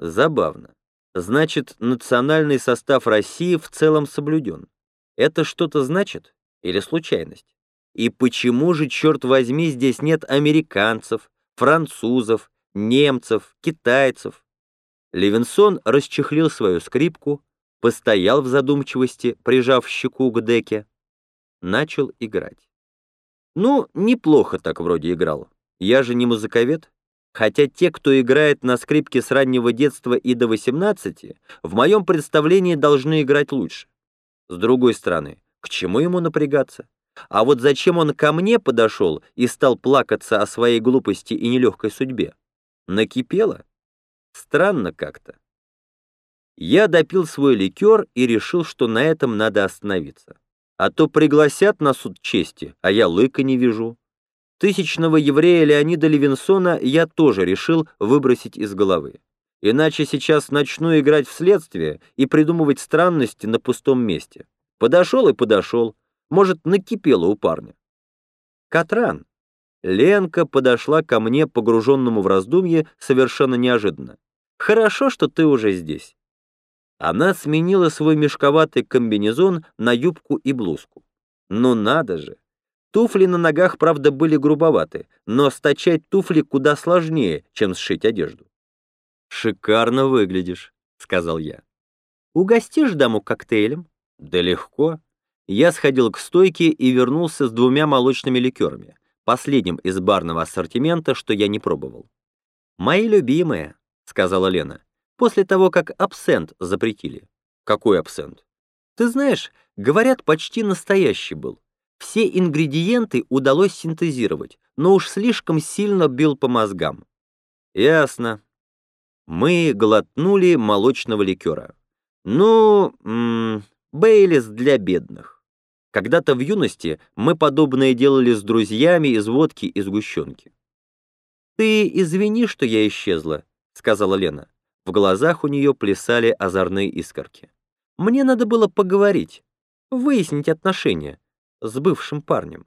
Забавно. Значит, национальный состав России в целом соблюден. Это что-то значит? Или случайность? И почему же, черт возьми, здесь нет американцев, французов, немцев, китайцев? Левинсон расчехлил свою скрипку, постоял в задумчивости, прижав щеку к деке, начал играть. Ну, неплохо так вроде играл. Я же не музыковед. Хотя те, кто играет на скрипке с раннего детства и до 18, в моем представлении должны играть лучше. С другой стороны, к чему ему напрягаться? А вот зачем он ко мне подошел и стал плакаться о своей глупости и нелегкой судьбе? Накипело? Странно как-то. Я допил свой ликер и решил, что на этом надо остановиться. А то пригласят на суд чести, а я лыка не вижу. Тысячного еврея Леонида Левинсона я тоже решил выбросить из головы. Иначе сейчас начну играть в следствие и придумывать странности на пустом месте. Подошел и подошел. Может, накипело у парня. Катран. Ленка подошла ко мне, погруженному в раздумье, совершенно неожиданно. «Хорошо, что ты уже здесь». Она сменила свой мешковатый комбинезон на юбку и блузку. Ну надо же! Туфли на ногах, правда, были грубоваты, но стачать туфли куда сложнее, чем сшить одежду. «Шикарно выглядишь», — сказал я. «Угостишь даму коктейлем?» «Да легко». Я сходил к стойке и вернулся с двумя молочными ликерами, последним из барного ассортимента, что я не пробовал. «Мои любимые», — сказала Лена, после того, как абсент запретили. «Какой абсент?» «Ты знаешь, говорят, почти настоящий был. Все ингредиенты удалось синтезировать, но уж слишком сильно бил по мозгам. Ясно. Мы глотнули молочного ликера. Ну, Бейлис для бедных. Когда-то в юности мы подобное делали с друзьями из водки и сгущенки. «Ты извини, что я исчезла», — сказала Лена. В глазах у нее плясали озорные искорки. «Мне надо было поговорить, выяснить отношения с бывшим парнем.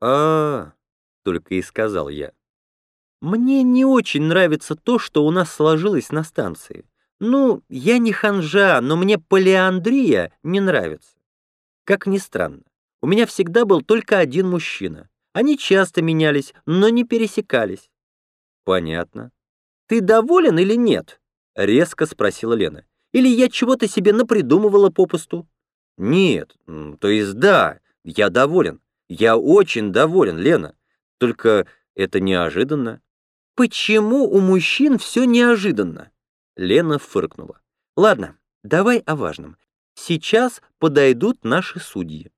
а, -а, -а только и сказал я. «Мне не очень нравится то, что у нас сложилось на станции. Ну, я не ханжа, но мне полиандрия не нравится. Как ни странно, у меня всегда был только один мужчина. Они часто менялись, но не пересекались». «Понятно. Ты доволен или нет?» — резко спросила Лена. «Или я чего-то себе напридумывала попусту?» Нет, то есть да, я доволен. Я очень доволен, Лена. Только это неожиданно. Почему у мужчин все неожиданно? Лена фыркнула. Ладно, давай о важном. Сейчас подойдут наши судьи.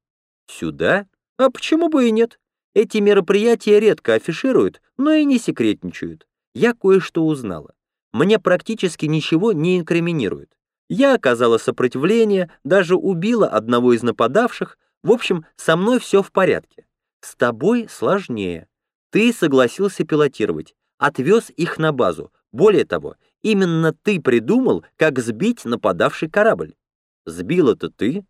Сюда? А почему бы и нет? Эти мероприятия редко афишируют, но и не секретничают. Я кое-что узнала. Мне практически ничего не инкриминируют. Я оказала сопротивление, даже убила одного из нападавших. В общем, со мной все в порядке. С тобой сложнее. Ты согласился пилотировать, отвез их на базу. Более того, именно ты придумал, как сбить нападавший корабль. Сбил это ты?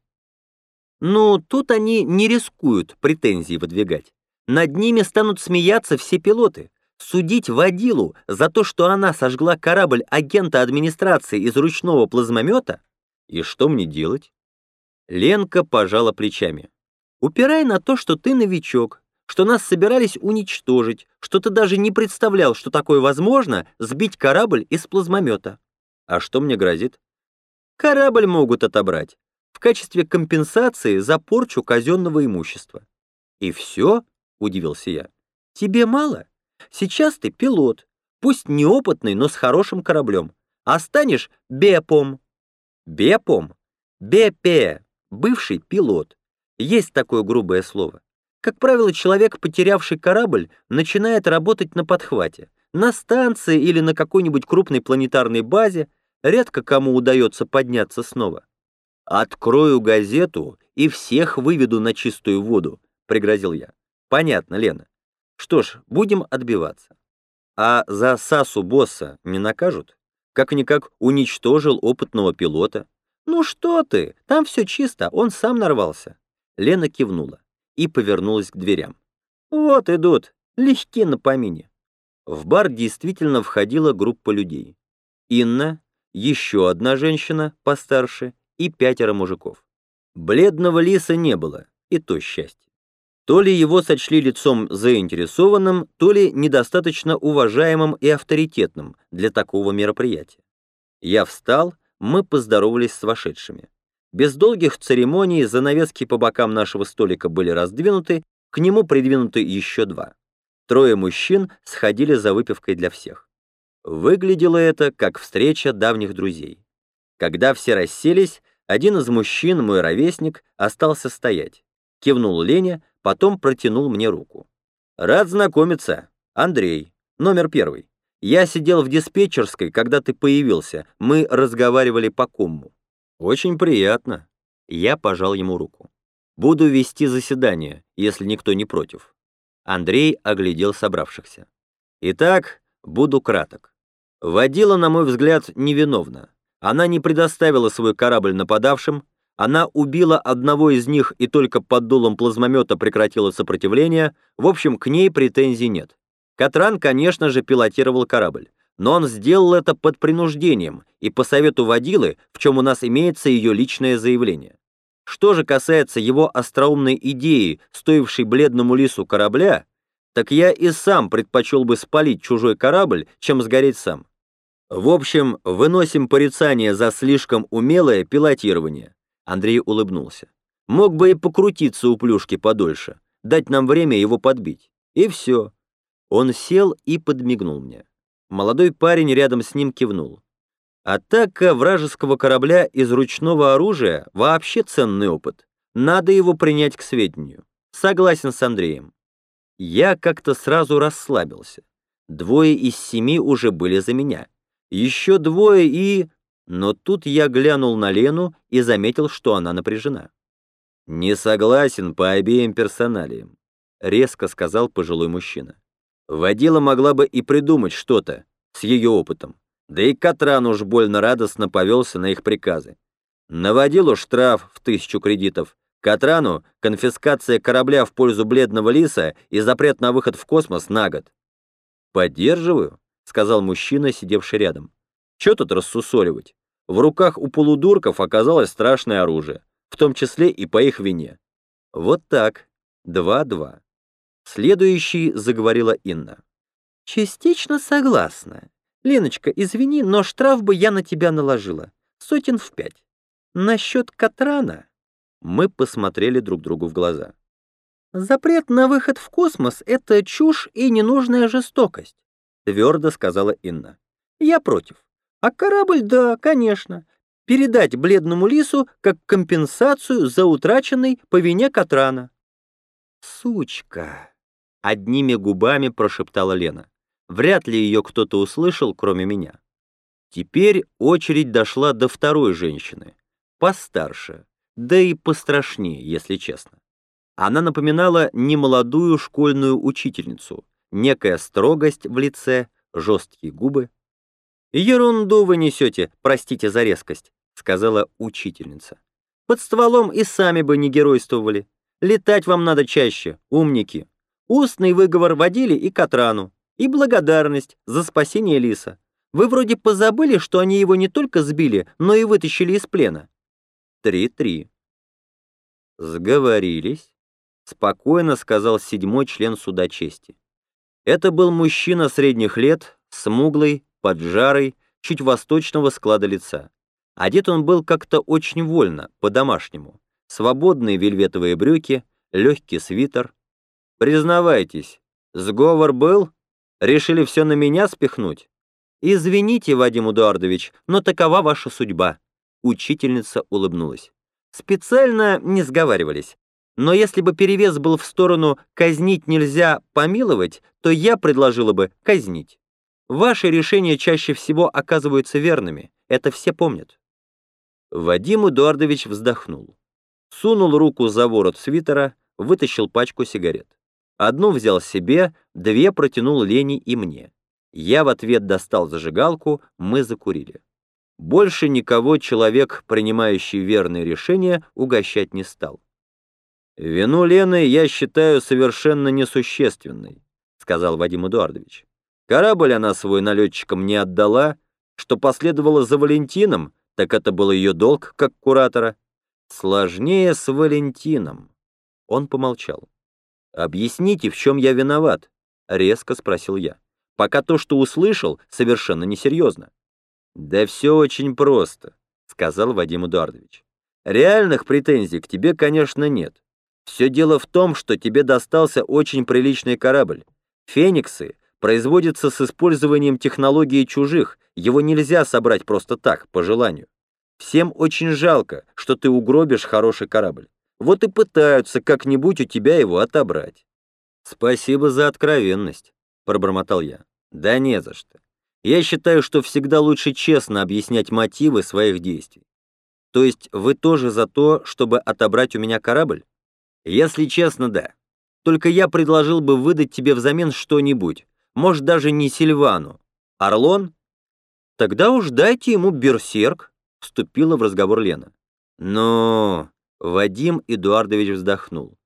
Ну, тут они не рискуют претензии выдвигать. Над ними станут смеяться все пилоты. Судить водилу за то, что она сожгла корабль агента администрации из ручного плазмомета? И что мне делать? Ленка пожала плечами. Упирай на то, что ты новичок, что нас собирались уничтожить, что ты даже не представлял, что такое возможно, сбить корабль из плазмомета. А что мне грозит? Корабль могут отобрать в качестве компенсации за порчу казенного имущества. И все? — удивился я. Тебе мало? Сейчас ты пилот, пусть неопытный, но с хорошим кораблем, а станешь бепом. Бепом? Бепе, бывший пилот. Есть такое грубое слово. Как правило, человек, потерявший корабль, начинает работать на подхвате. На станции или на какой-нибудь крупной планетарной базе редко кому удается подняться снова. «Открою газету и всех выведу на чистую воду», — пригрозил я. «Понятно, Лена. Что ж, будем отбиваться. А за Сасу босса не накажут? Как-никак уничтожил опытного пилота. Ну что ты, там все чисто, он сам нарвался. Лена кивнула и повернулась к дверям. Вот идут, легки на помине. В бар действительно входила группа людей. Инна, еще одна женщина постарше и пятеро мужиков. Бледного лиса не было, и то счастье. То ли его сочли лицом заинтересованным, то ли недостаточно уважаемым и авторитетным для такого мероприятия. Я встал, мы поздоровались с вошедшими. Без долгих церемоний занавески по бокам нашего столика были раздвинуты, к нему придвинуты еще два. Трое мужчин сходили за выпивкой для всех. Выглядело это как встреча давних друзей. Когда все расселись, один из мужчин, мой ровесник, остался стоять. Кивнул Лене, потом протянул мне руку. «Рад знакомиться. Андрей, номер первый. Я сидел в диспетчерской, когда ты появился. Мы разговаривали по комму. Очень приятно». Я пожал ему руку. «Буду вести заседание, если никто не против». Андрей оглядел собравшихся. «Итак, буду краток. Водила, на мой взгляд, невиновна. Она не предоставила свой корабль нападавшим, она убила одного из них и только под дулом плазмомета прекратила сопротивление, в общем, к ней претензий нет. Катран, конечно же, пилотировал корабль, но он сделал это под принуждением и по совету водилы, в чем у нас имеется ее личное заявление. Что же касается его остроумной идеи, стоившей бледному лису корабля, так я и сам предпочел бы спалить чужой корабль, чем сгореть сам. В общем, выносим порицание за слишком умелое пилотирование. Андрей улыбнулся. Мог бы и покрутиться у плюшки подольше, дать нам время его подбить. И все. Он сел и подмигнул мне. Молодой парень рядом с ним кивнул. Атака вражеского корабля из ручного оружия — вообще ценный опыт. Надо его принять к сведению. Согласен с Андреем. Я как-то сразу расслабился. Двое из семи уже были за меня. Еще двое и... Но тут я глянул на Лену и заметил, что она напряжена. «Не согласен по обеим персоналиям», — резко сказал пожилой мужчина. Водила могла бы и придумать что-то с ее опытом. Да и Катран уж больно радостно повелся на их приказы. Наводилу штраф в тысячу кредитов. Катрану конфискация корабля в пользу бледного лиса и запрет на выход в космос на год. «Поддерживаю», — сказал мужчина, сидевший рядом. «Чё тут рассусоливать? В руках у полудурков оказалось страшное оружие, в том числе и по их вине. Вот так. Два-два. Следующий заговорила Инна. «Частично согласна. Леночка, извини, но штраф бы я на тебя наложила. Сотен в пять. Насчет Катрана...» Мы посмотрели друг другу в глаза. «Запрет на выход в космос — это чушь и ненужная жестокость», — твердо сказала Инна. «Я против. А корабль, да, конечно. Передать бледному лису как компенсацию за утраченный по вине Катрана». «Сучка!» — одними губами прошептала Лена. Вряд ли ее кто-то услышал, кроме меня. Теперь очередь дошла до второй женщины, постарше, да и пострашнее, если честно. Она напоминала немолодую школьную учительницу, некая строгость в лице, жесткие губы. «Ерунду вы несете, простите за резкость», — сказала учительница. «Под стволом и сами бы не геройствовали. Летать вам надо чаще, умники. Устный выговор водили и Катрану и благодарность за спасение Лиса. Вы вроде позабыли, что они его не только сбили, но и вытащили из плена. Три-три. Сговорились, спокойно сказал седьмой член суда чести. Это был мужчина средних лет, смуглый, поджарый, чуть восточного склада лица. Одет он был как-то очень вольно, по-домашнему. Свободные вельветовые брюки, легкий свитер. Признавайтесь, сговор был? Решили все на меня спихнуть? Извините, Вадим Эдуардович, но такова ваша судьба. Учительница улыбнулась. Специально не сговаривались. Но если бы перевес был в сторону «казнить нельзя, помиловать», то я предложила бы «казнить». Ваши решения чаще всего оказываются верными, это все помнят. Вадим Эдуардович вздохнул. Сунул руку за ворот свитера, вытащил пачку сигарет. Одну взял себе, две протянул Лене и мне. Я в ответ достал зажигалку, мы закурили. Больше никого человек, принимающий верные решения, угощать не стал. «Вину Лены я считаю совершенно несущественной», — сказал Вадим Эдуардович. «Корабль она свой налетчикам не отдала, Что последовало за Валентином, так это был ее долг как куратора. Сложнее с Валентином. Он помолчал. «Объясните, в чем я виноват?» — резко спросил я. «Пока то, что услышал, совершенно несерьезно». «Да все очень просто», — сказал Вадим Эдуардович. «Реальных претензий к тебе, конечно, нет. Все дело в том, что тебе достался очень приличный корабль. Фениксы производятся с использованием технологии чужих, его нельзя собрать просто так, по желанию. Всем очень жалко, что ты угробишь хороший корабль. Вот и пытаются как-нибудь у тебя его отобрать. Спасибо за откровенность, пробормотал я. Да не за что. Я считаю, что всегда лучше честно объяснять мотивы своих действий. То есть вы тоже за то, чтобы отобрать у меня корабль? Если честно, да. Только я предложил бы выдать тебе взамен что-нибудь. Может, даже не Сильвану. Орлон? Тогда уж дайте ему берсерк, вступила в разговор Лена. Но Вадим Эдуардович вздохнул.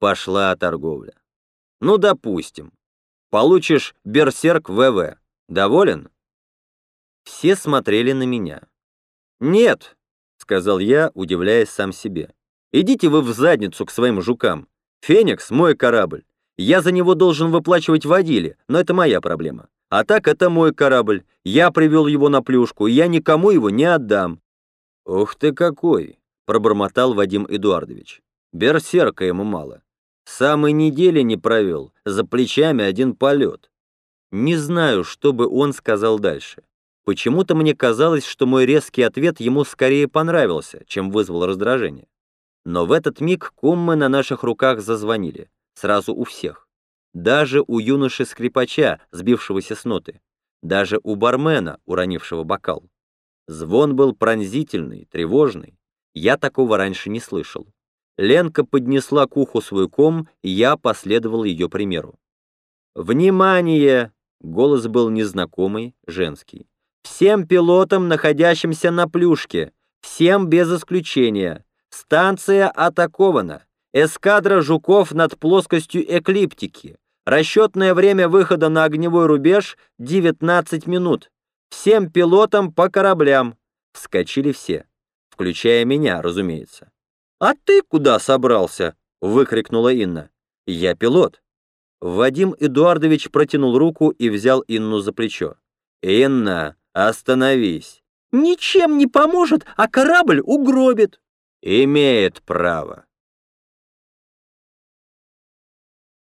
Пошла торговля. Ну, допустим. Получишь берсерк ВВ. Доволен? Все смотрели на меня. Нет, сказал я, удивляясь сам себе. Идите вы в задницу к своим жукам. Феникс — мой корабль. Я за него должен выплачивать водиле, но это моя проблема. А так это мой корабль. Я привел его на плюшку, и я никому его не отдам. Ух ты какой, пробормотал Вадим Эдуардович. Берсерка ему мало. Самой недели не провел, за плечами один полет. Не знаю, что бы он сказал дальше. Почему-то мне казалось, что мой резкий ответ ему скорее понравился, чем вызвал раздражение. Но в этот миг куммы на наших руках зазвонили, сразу у всех. Даже у юноши-скрипача, сбившегося с ноты. Даже у бармена, уронившего бокал. Звон был пронзительный, тревожный. Я такого раньше не слышал. Ленка поднесла к уху свой ком, и я последовал ее примеру. «Внимание!» — голос был незнакомый, женский. «Всем пилотам, находящимся на плюшке, всем без исключения, Станция атакована. Эскадра жуков над плоскостью эклиптики. Расчетное время выхода на огневой рубеж — 19 минут. Всем пилотам по кораблям. Вскочили все, включая меня, разумеется. «А ты куда собрался?» — выкрикнула Инна. «Я пилот». Вадим Эдуардович протянул руку и взял Инну за плечо. «Инна, остановись!» «Ничем не поможет, а корабль угробит!» «Имеет право»,